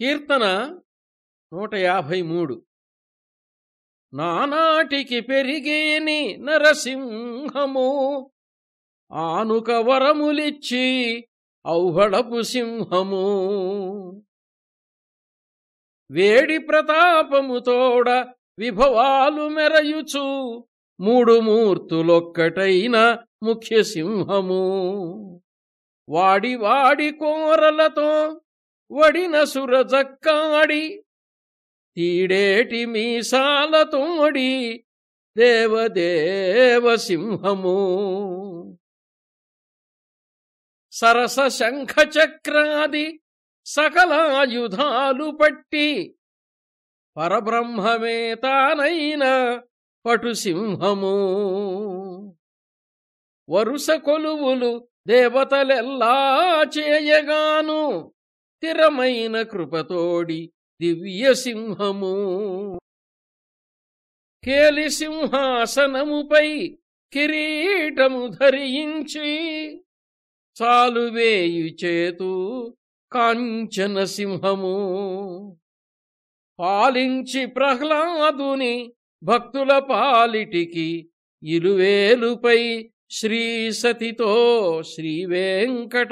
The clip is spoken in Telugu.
కీర్తన నూట యాభై మూడు. నానాటికి పెరిగేని నరసింహము ఆనుక వరములిచ్చి ఔహళపు సింహము. వేడి ప్రతాపముతోడ విభవాలు మెరయుచు మూడు మూర్తులొక్కటైన ముఖ్య సింహము వాడి వాడి కోరలతో వడిన సురజక్కాడి తీడేటి మీసాలతోడి దేవదేవ సింహము. సరస శంఖ చక్రాది సకలాయుధాలు పట్టి పరబ్రహ్మమే తానైన పటు సింహము. వరుస కొలువులు దేవతలెల్లా చేయగాను స్థిరమైన కృపతోడి దివ్య సింహము కేలి సింహాసనముపై కిరీటము ధరించి చాలువేయు చేతు కాంచన సింహము. పాలించి ప్రహ్లాదుని భక్తుల పాలిటికి ఇరువేలుపై శ్రీసతితో శ్రీవేంకటాద్రిసింహము.